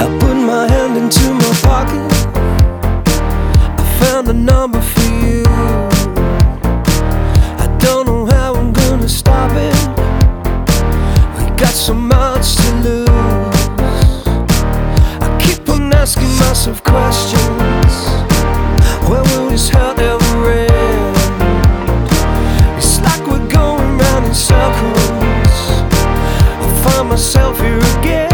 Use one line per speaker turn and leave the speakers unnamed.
I put my hand into my pocket. I found a number for you. I don't know how I'm gonna stop it. We got so much to lose. I keep on asking myself questions. Where will this hell ever end? It's like we're going round in circles. I find myself here again.